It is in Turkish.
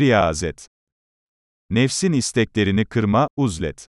Riyazet. Nefsin isteklerini kırma, uzlet.